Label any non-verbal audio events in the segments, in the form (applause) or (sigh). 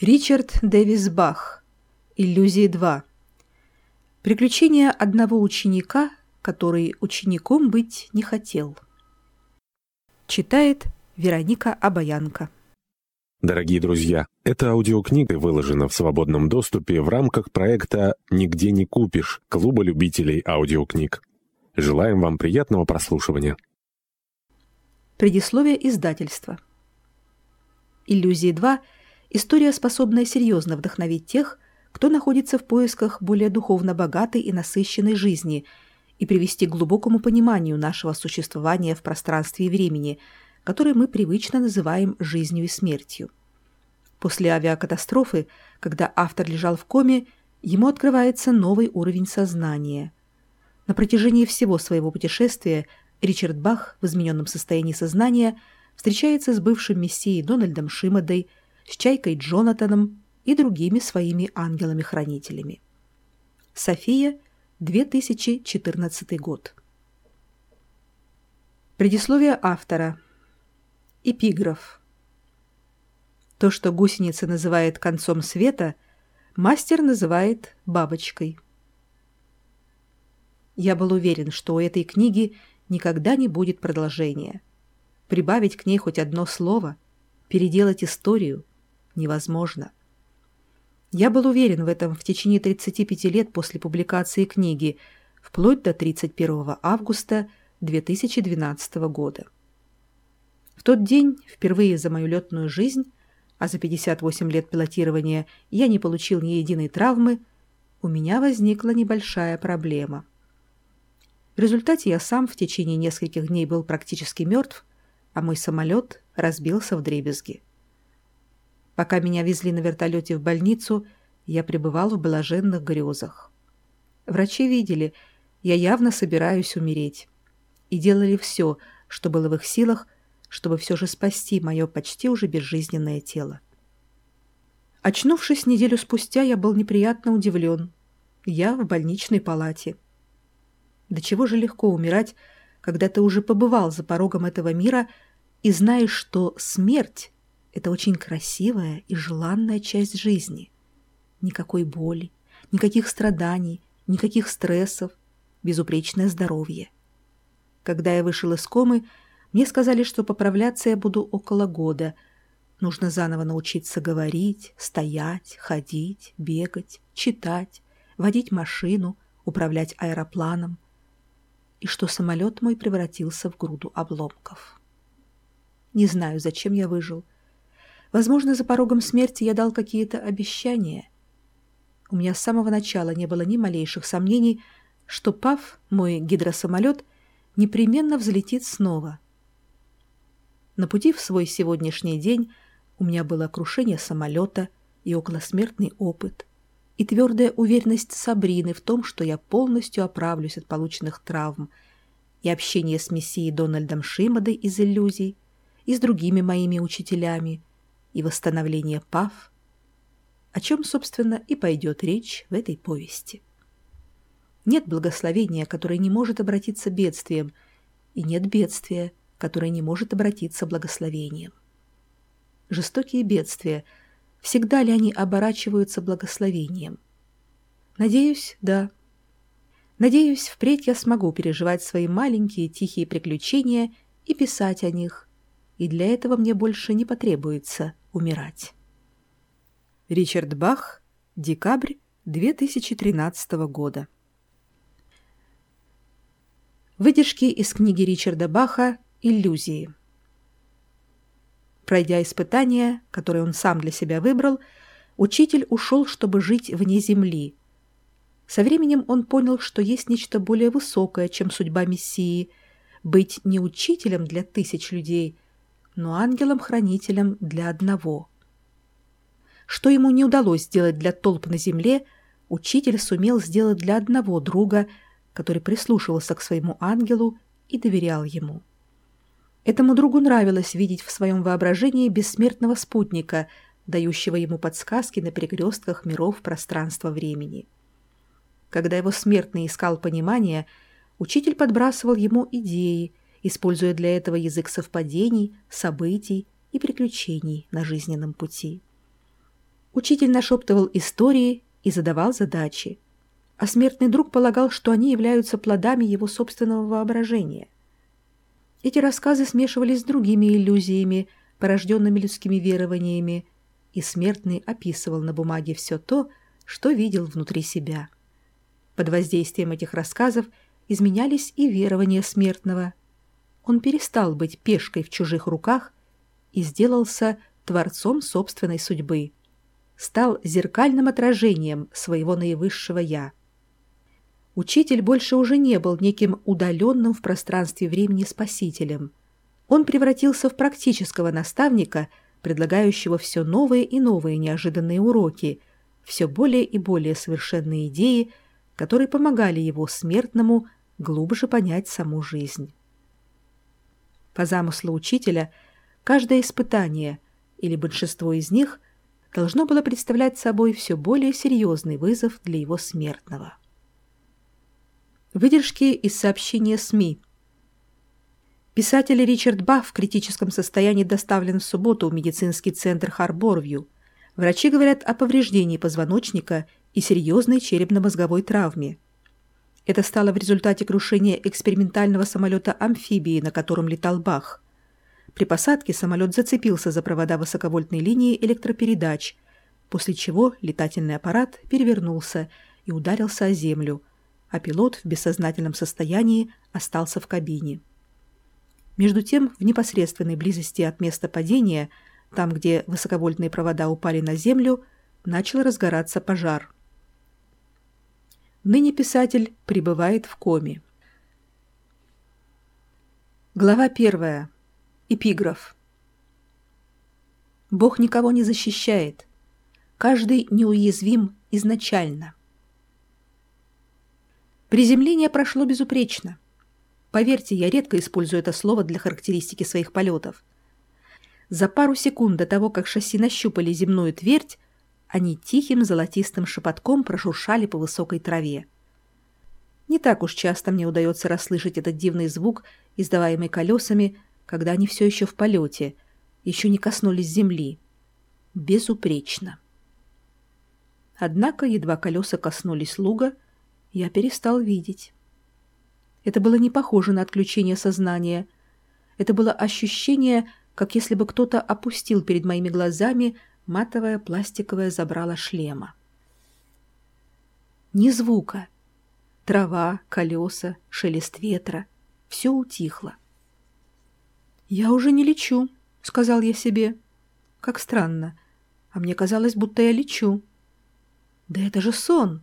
Ричард Дэвис Бах. Иллюзии 2. Приключения одного ученика, который учеником быть не хотел. Читает Вероника Обаянка. Дорогие друзья, эта аудиокнига выложена в свободном доступе в рамках проекта «Нигде не купишь» Клуба любителей аудиокниг. Желаем вам приятного прослушивания. Предисловие издательства. Иллюзии 2 – История, способная серьезно вдохновить тех, кто находится в поисках более духовно богатой и насыщенной жизни и привести к глубокому пониманию нашего существования в пространстве и времени, которое мы привычно называем жизнью и смертью. После авиакатастрофы, когда автор лежал в коме, ему открывается новый уровень сознания. На протяжении всего своего путешествия Ричард Бах в измененном состоянии сознания встречается с бывшим мессией Дональдом Шимадой, с Чайкой Джонатаном и другими своими ангелами-хранителями. София, 2014 год. Предисловие автора. Эпиграф. То, что гусеница называет концом света, мастер называет бабочкой. Я был уверен, что у этой книги никогда не будет продолжения. Прибавить к ней хоть одно слово, переделать историю, невозможно. Я был уверен в этом в течение 35 лет после публикации книги, вплоть до 31 августа 2012 года. В тот день, впервые за мою летную жизнь, а за 58 лет пилотирования я не получил ни единой травмы, у меня возникла небольшая проблема. В результате я сам в течение нескольких дней был практически мертв, а мой самолет разбился в дребезги. Пока меня везли на вертолете в больницу, я пребывал в блаженных грезах. Врачи видели, я явно собираюсь умереть. И делали все, что было в их силах, чтобы все же спасти мое почти уже безжизненное тело. Очнувшись неделю спустя, я был неприятно удивлен. Я в больничной палате. До чего же легко умирать, когда ты уже побывал за порогом этого мира и знаешь, что смерть это очень красивая и желанная часть жизни. Никакой боли, никаких страданий, никаких стрессов, безупречное здоровье. Когда я вышел из комы, мне сказали, что поправляться я буду около года. Нужно заново научиться говорить, стоять, ходить, бегать, читать, водить машину, управлять аэропланом. И что самолет мой превратился в груду обломков. Не знаю, зачем я выжил — Возможно, за порогом смерти я дал какие-то обещания. У меня с самого начала не было ни малейших сомнений, что ПАВ, мой гидросамолет, непременно взлетит снова. На пути в свой сегодняшний день у меня было крушение самолета и околосмертный опыт, и твердая уверенность Сабрины в том, что я полностью оправлюсь от полученных травм, и общение с мессией Дональдом Шимадой из иллюзий, и с другими моими учителями, и восстановление ПАВ, о чем, собственно, и пойдет речь в этой повести. Нет благословения, которое не может обратиться бедствием, и нет бедствия, которое не может обратиться благословением. Жестокие бедствия, всегда ли они оборачиваются благословением? Надеюсь, да. Надеюсь, впредь я смогу переживать свои маленькие тихие приключения и писать о них, и для этого мне больше не потребуется умирать. Ричард Бах, декабрь 2013 года. Выдержки из книги Ричарда Баха «Иллюзии». Пройдя испытание, которое он сам для себя выбрал, учитель ушел, чтобы жить вне земли. Со временем он понял, что есть нечто более высокое, чем судьба Мессии – быть не учителем для тысяч людей – но ангелом-хранителем для одного. Что ему не удалось сделать для толп на земле, учитель сумел сделать для одного друга, который прислушивался к своему ангелу и доверял ему. Этому другу нравилось видеть в своем воображении бессмертного спутника, дающего ему подсказки на перекрестках миров пространства-времени. Когда его смертный искал понимания, учитель подбрасывал ему идеи, используя для этого язык совпадений, событий и приключений на жизненном пути. Учитель нашептывал истории и задавал задачи, а смертный друг полагал, что они являются плодами его собственного воображения. Эти рассказы смешивались с другими иллюзиями, порожденными людскими верованиями, и смертный описывал на бумаге все то, что видел внутри себя. Под воздействием этих рассказов изменялись и верования смертного. Он перестал быть пешкой в чужих руках и сделался творцом собственной судьбы, стал зеркальным отражением своего наивысшего «я». Учитель больше уже не был неким удаленным в пространстве времени спасителем. Он превратился в практического наставника, предлагающего все новые и новые неожиданные уроки, все более и более совершенные идеи, которые помогали его смертному глубже понять саму жизнь. По замыслу учителя, каждое испытание, или большинство из них, должно было представлять собой все более серьезный вызов для его смертного. Выдержки из сообщения СМИ. Писатель Ричард Бафф в критическом состоянии доставлен в субботу в медицинский центр Харборвью. Врачи говорят о повреждении позвоночника и серьезной черепно-мозговой травме. Это стало в результате крушения экспериментального самолета-амфибии, на котором летал Бах. При посадке самолет зацепился за провода высоковольтной линии электропередач, после чего летательный аппарат перевернулся и ударился о землю – а пилот в бессознательном состоянии остался в кабине. Между тем, в непосредственной близости от места падения, там, где высоковольтные провода упали на землю, начал разгораться пожар. Ныне писатель пребывает в коме. Глава первая. Эпиграф. Бог никого не защищает. Каждый неуязвим изначально. Приземление прошло безупречно. Поверьте, я редко использую это слово для характеристики своих полетов. За пару секунд до того, как шасси нащупали земную твердь, они тихим золотистым шепотком прошуршали по высокой траве. Не так уж часто мне удается расслышать этот дивный звук, издаваемый колесами, когда они все еще в полете, еще не коснулись земли. Безупречно. Однако едва колеса коснулись луга — я перестал видеть. Это было не похоже на отключение сознания. Это было ощущение, как если бы кто-то опустил перед моими глазами матовое пластиковое забрало шлема. Ни звука. Трава, колеса, шелест ветра. Все утихло. «Я уже не лечу», — сказал я себе. «Как странно. А мне казалось, будто я лечу». «Да это же сон!»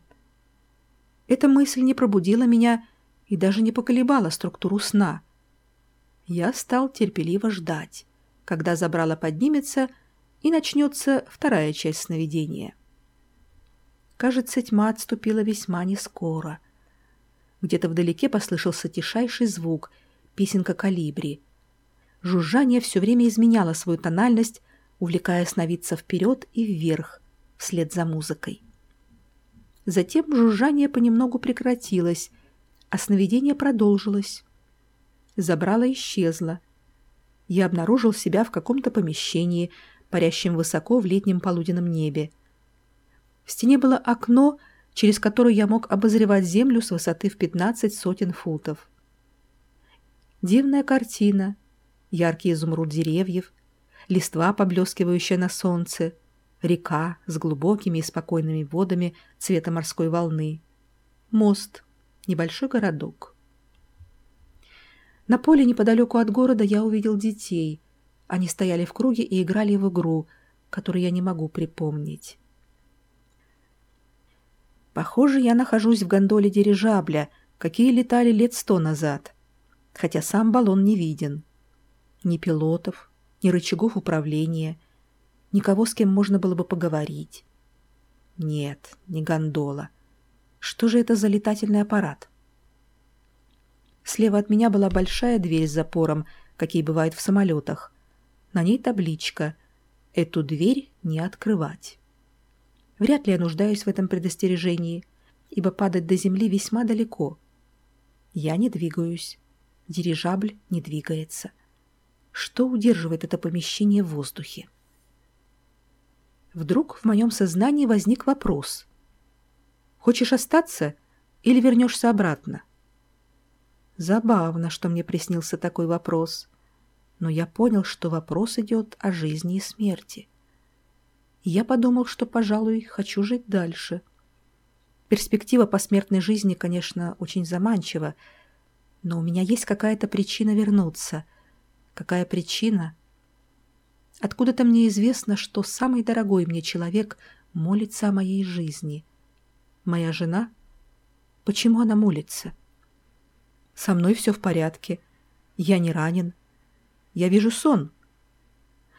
Эта мысль не пробудила меня и даже не поколебала структуру сна. Я стал терпеливо ждать, когда забрало поднимется и начнется вторая часть сновидения. Кажется, тьма отступила весьма нескоро. Где-то вдалеке послышался тишайший звук, песенка калибри. Жужжание все время изменяло свою тональность, увлекая сновидца вперед и вверх, вслед за музыкой. Затем жужжание понемногу прекратилось, а сновидение продолжилось. Забрало исчезло. Я обнаружил себя в каком-то помещении, парящем высоко в летнем полуденном небе. В стене было окно, через которое я мог обозревать землю с высоты в пятнадцать сотен футов. Дивная картина, яркий изумруд деревьев, листва, поблескивающая на солнце — река с глубокими и спокойными водами цвета морской волны, мост, небольшой городок. На поле неподалеку от города я увидел детей. Они стояли в круге и играли в игру, которую я не могу припомнить. Похоже, я нахожусь в гондоле дирижабля, какие летали лет сто назад, хотя сам баллон не виден. Ни пилотов, ни рычагов управления, никого, с кем можно было бы поговорить. Нет, не гондола. Что же это за летательный аппарат? Слева от меня была большая дверь с запором, какие бывают в самолетах. На ней табличка «Эту дверь не открывать». Вряд ли я нуждаюсь в этом предостережении, ибо падать до земли весьма далеко. Я не двигаюсь. Дирижабль не двигается. Что удерживает это помещение в воздухе? вдруг в моем сознании возник вопрос. «Хочешь остаться или вернешься обратно?» Забавно, что мне приснился такой вопрос, но я понял, что вопрос идет о жизни и смерти. Я подумал, что, пожалуй, хочу жить дальше. Перспектива посмертной жизни, конечно, очень заманчива, но у меня есть какая-то причина вернуться. Какая причина? Откуда-то мне известно, что самый дорогой мне человек молится о моей жизни. Моя жена? Почему она молится? Со мной все в порядке. Я не ранен. Я вижу сон.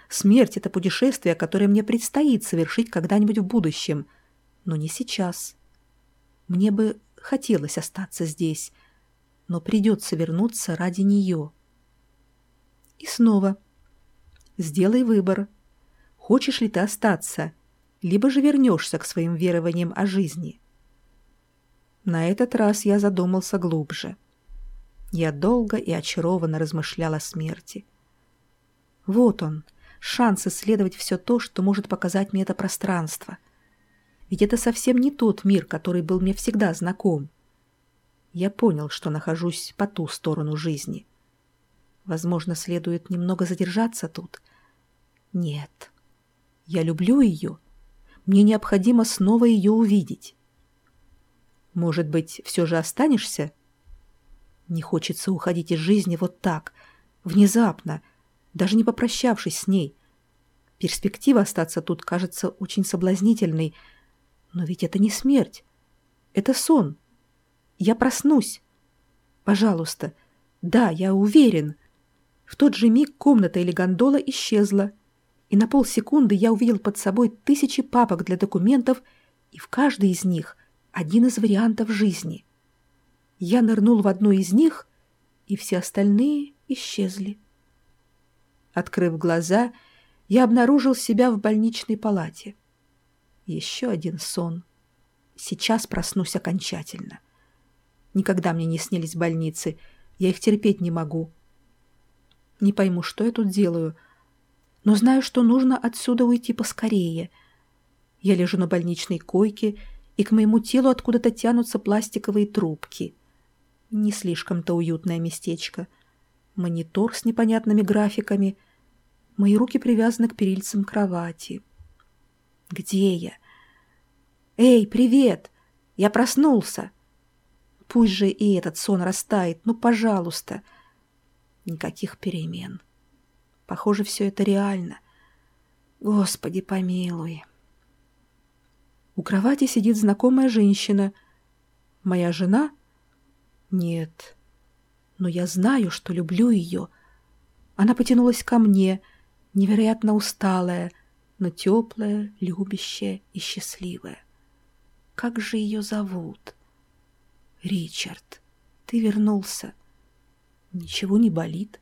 Смерть — это путешествие, которое мне предстоит совершить когда-нибудь в будущем, но не сейчас. Мне бы хотелось остаться здесь, но придется вернуться ради нее. И снова. Сделай выбор. Хочешь ли ты остаться, либо же вернешься к своим верованиям о жизни? На этот раз я задумался глубже. Я долго и очарованно размышлял о смерти. Вот он, шанс исследовать все то, что может показать мне это пространство. Ведь это совсем не тот мир, который был мне всегда знаком. Я понял, что нахожусь по ту сторону жизни. Возможно, следует немного задержаться тут. Нет. Я люблю ее. Мне необходимо снова ее увидеть. Может быть, все же останешься? Не хочется уходить из жизни вот так, внезапно, даже не попрощавшись с ней. Перспектива остаться тут кажется очень соблазнительной, но ведь это не смерть. Это сон. Я проснусь. Пожалуйста. Да, я уверен. В тот же миг комната или гондола исчезла, и на полсекунды я увидел под собой тысячи папок для документов, и в каждой из них один из вариантов жизни. Я нырнул в одну из них, и все остальные исчезли. Открыв глаза, я обнаружил себя в больничной палате. Еще один сон. Сейчас проснусь окончательно. Никогда мне не снились больницы. Я их терпеть не могу. Не пойму, что я тут делаю, но знаю, что нужно отсюда уйти поскорее. Я лежу на больничной койке, и к моему телу откуда-то тянутся пластиковые трубки. Не слишком-то уютное местечко. Монитор с непонятными графиками. Мои руки привязаны к перильцам кровати. Где я? Эй, привет! Я проснулся. Пусть же и этот сон растает, ну, пожалуйста. Никаких перемен. Похоже, все это реально. Господи, помилуй. У кровати сидит знакомая женщина. Моя жена? Нет. Но я знаю, что люблю ее. Она потянулась ко мне, невероятно усталая, но теплая, любящая и счастливая. Как же ее зовут? Ричард, ты вернулся. Ничего не болит.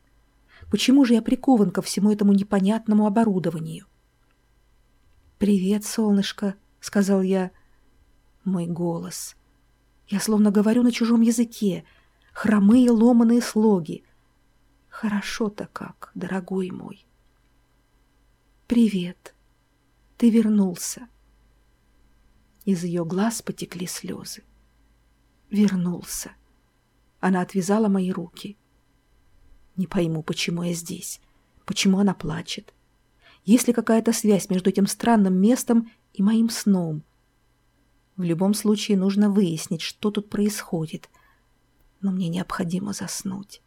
Почему же я прикован ко всему этому непонятному оборудованию? «Привет, солнышко», — сказал я. Мой голос. Я словно говорю на чужом языке. Хромые ломаные слоги. Хорошо-то как, дорогой мой. «Привет», ты вернулся. Из ее глаз потекли слезы. Вернулся. Она отвязала мои руки. Не пойму, почему я здесь. Почему она плачет. Есть ли какая-то связь между этим странным местом и моим сном? В любом случае нужно выяснить, что тут происходит. Но мне необходимо заснуть.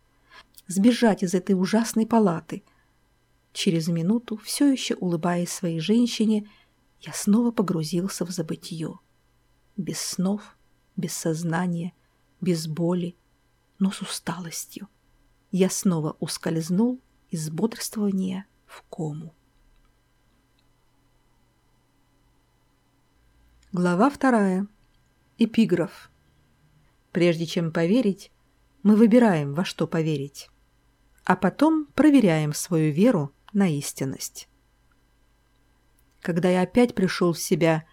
Сбежать из этой ужасной палаты — Через минуту, все еще улыбаясь своей женщине, я снова погрузился в забытье. Без снов, без сознания, без боли, но с усталостью. Я снова ускользнул из бодрствования в кому. Глава вторая. Эпиграф. Прежде чем поверить, мы выбираем, во что поверить, а потом проверяем свою веру на истинность. Когда я опять пришел в себя,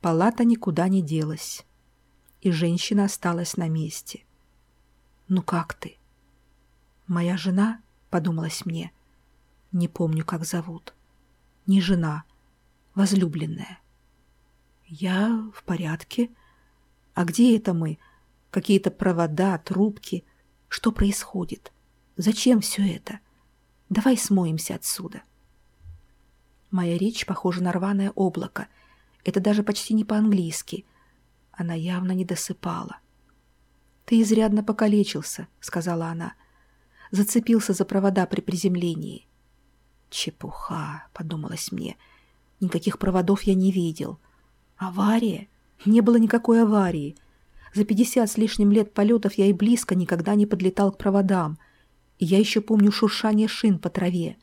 палата никуда не делась, и женщина осталась на месте. «Ну как ты?» «Моя жена?» — подумалось мне. «Не помню, как зовут. Не жена. возлюбленная. Я в порядке. А где это мы? Какие-то провода, трубки. Что происходит? Зачем все это? Давай смоемся отсюда. Моя речь похожа на рваное облако. Это даже почти не по-английски. Она явно не досыпала. «Ты изрядно покалечился», — сказала она. Зацепился за провода при приземлении. «Чепуха», — подумалось мне. «Никаких проводов я не видел. Авария? Не было никакой аварии. За пятьдесят с лишним лет полетов я и близко никогда не подлетал к проводам. И я еще помню шуршание шин по траве.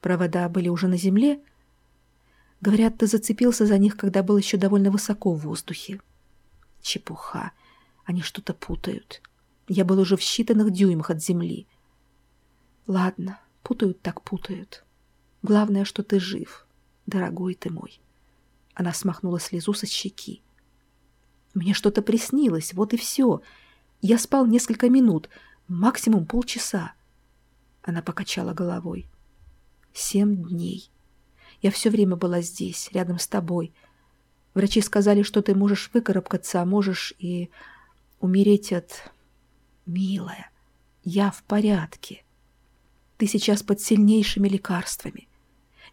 Провода были уже на земле. Говорят, ты зацепился за них, когда был еще довольно высоко в воздухе. Чепуха. Они что-то путают. Я был уже в считанных дюймах от земли. Ладно, путают так путают. Главное, что ты жив, дорогой ты мой. Она смахнула слезу со щеки. Мне что-то приснилось, вот и все. Я спал несколько минут, максимум полчаса. Она покачала головой. Семь дней. Я все время была здесь, рядом с тобой. Врачи сказали, что ты можешь выкарабкаться, а можешь и умереть от... Милая, я в порядке. Ты сейчас под сильнейшими лекарствами.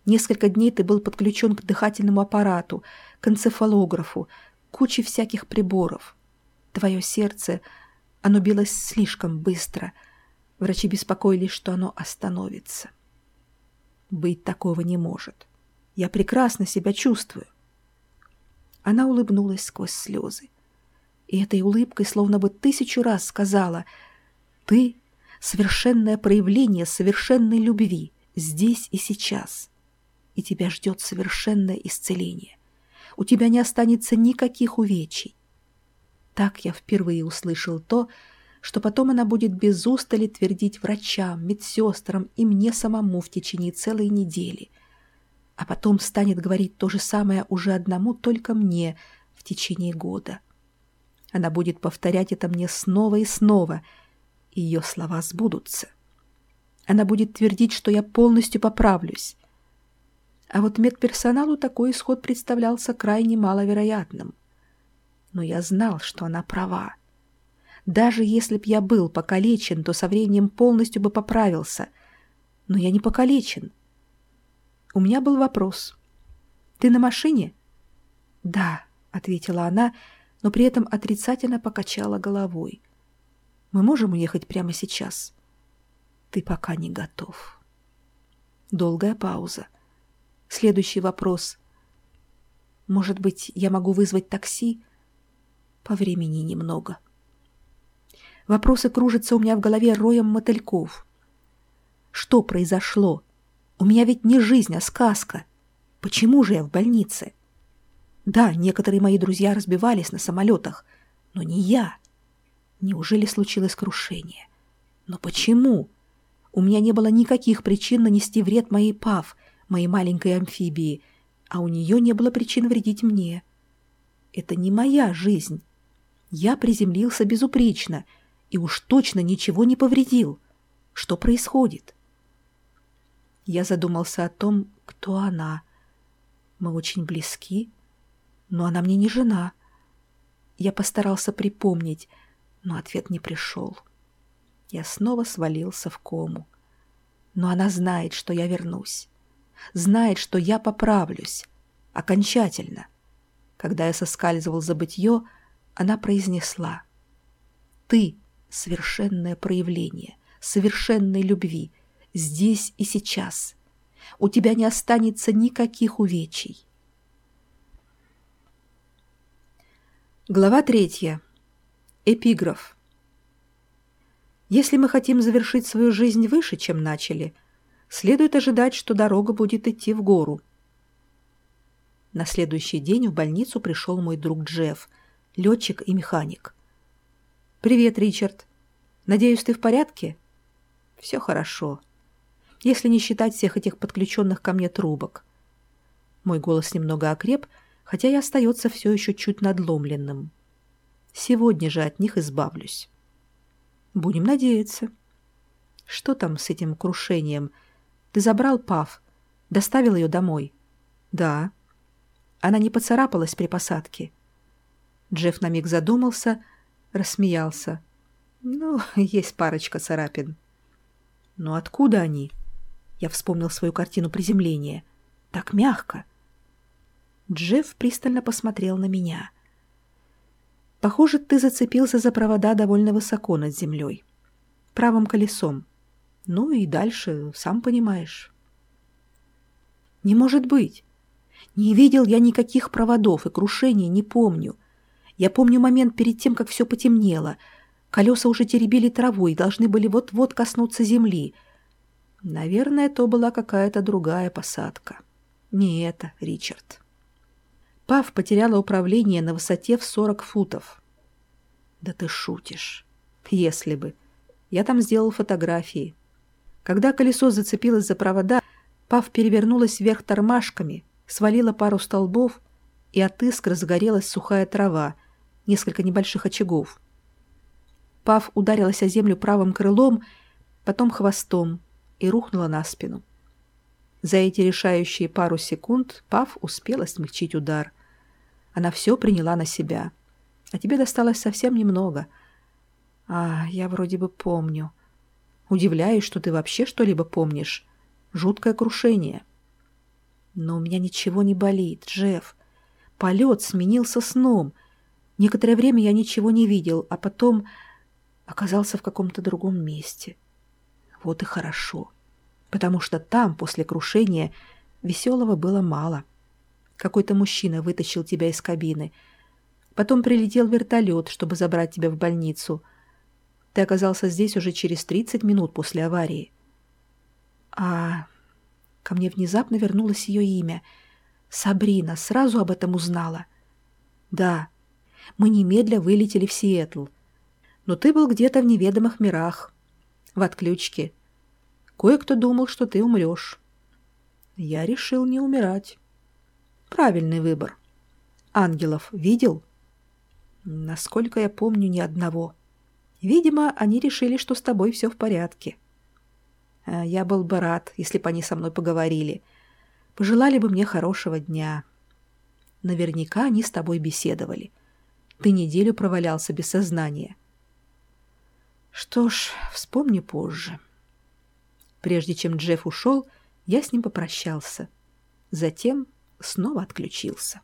Несколько дней ты был подключен к дыхательному аппарату, к энцефалографу, куче всяких приборов. Твое сердце, оно билось слишком быстро. Врачи беспокоились, что оно остановится. Быть такого не может. Я прекрасно себя чувствую. Она улыбнулась сквозь слезы. И этой улыбкой словно бы тысячу раз сказала «Ты — совершенное проявление совершенной любви здесь и сейчас и тебя ждет совершенное исцеление. У тебя не останется никаких увечий. Так я впервые услышал то, что потом она будет без устали твердить врачам, медсестрам и мне самому в течение целой недели, а потом станет говорить то же самое уже одному только мне в течение года. Она будет повторять это мне снова и снова, ее слова сбудутся. Она будет твердить, что я полностью поправлюсь, а вот медперсоналу такой исход представлялся крайне маловероятным. Но я знал, что она права. Даже если б я был покалечен, то со временем полностью бы поправился. Но я не покалечен. У меня был вопрос. «Ты на машине?» «Да», — ответила она, но при этом отрицательно покачала головой. «Мы можем уехать прямо сейчас?» «Ты пока не готов». Долгая пауза. Следующий вопрос. Может быть, я могу вызвать такси? По времени немного. Вопросы кружатся у меня в голове роем мотыльков. Что произошло? У меня ведь не жизнь, а сказка. Почему же я в больнице? Да, некоторые мои друзья разбивались на самолетах, но не я. Неужели случилось крушение? Но почему? У меня не было никаких причин нанести вред моей ПАВ — моей маленькой амфибии, а у нее не было причин вредить мне. Это не моя жизнь. Я приземлился безупречно и уж точно ничего не повредил. Что происходит? Я задумался о том, кто она. Мы очень близки, но она мне не жена. Я постарался припомнить, но ответ не пришел. Я снова свалился в кому. Но она знает, что я вернусь знает, что я поправлюсь. Окончательно. Когда я соскальзывал за бытье, она произнесла. «Ты — совершенное проявление, совершенной любви, здесь и сейчас. У тебя не останется никаких увечий». Глава третья. Эпиграф. Если мы хотим завершить свою жизнь выше, чем начали — следует ожидать, что дорога будет идти в гору. На следующий день в больницу пришел мой друг Джефф, летчик и механик. «Привет, Ричард. Надеюсь, ты в порядке?» «Все хорошо. Если не считать всех этих подключенных ко мне трубок». Мой голос немного окреп, хотя и остается все еще чуть надломленным. Сегодня же от них избавлюсь. Будем надеяться. Что там с этим крушением — ты забрал Пав, доставил ее домой. Да. Она не поцарапалась при посадке. Джефф на миг задумался, рассмеялся. Ну, (laughs) есть парочка царапин. Но откуда они? Я вспомнил свою картину приземления. Так мягко. Джефф пристально посмотрел на меня. Похоже, ты зацепился за провода довольно высоко над землей. Правым колесом. Ну и дальше, сам понимаешь. Не может быть. Не видел я никаких проводов и крушений не помню. Я помню момент перед тем, как все потемнело. Колеса уже теребили траву и должны были вот-вот коснуться земли. Наверное, то была какая-то другая посадка. Не это, Ричард. Пав потеряла управление на высоте в 40 футов. Да ты шутишь. Если бы. Я там сделал фотографии. Когда колесо зацепилось за провода, Пав перевернулась вверх тормашками, свалила пару столбов, и от искры загорелась сухая трава, несколько небольших очагов. Пав ударилась о землю правым крылом, потом хвостом и рухнула на спину. За эти решающие пару секунд Пав успела смягчить удар. Она все приняла на себя. А тебе досталось совсем немного. А, я вроде бы помню. Удивляюсь, что ты вообще что-либо помнишь. Жуткое крушение. Но у меня ничего не болит, Джефф. Полет сменился сном. Некоторое время я ничего не видел, а потом оказался в каком-то другом месте. Вот и хорошо. Потому что там, после крушения, веселого было мало. Какой-то мужчина вытащил тебя из кабины. Потом прилетел вертолет, чтобы забрать тебя в больницу. Ты оказался здесь уже через 30 минут после аварии. А ко мне внезапно вернулось ее имя. Сабрина сразу об этом узнала. Да, мы немедля вылетели в Сиэтл. Но ты был где-то в неведомых мирах, в отключке. Кое-кто думал, что ты умрешь. Я решил не умирать. Правильный выбор. Ангелов видел? Насколько я помню, ни одного. Видимо, они решили, что с тобой все в порядке. Э, я был бы рад, если бы они со мной поговорили. Пожелали бы мне хорошего дня. Наверняка они с тобой беседовали. Ты неделю провалялся без сознания. Что ж, вспомни позже. Прежде чем Джефф ушел, я с ним попрощался. Затем снова отключился.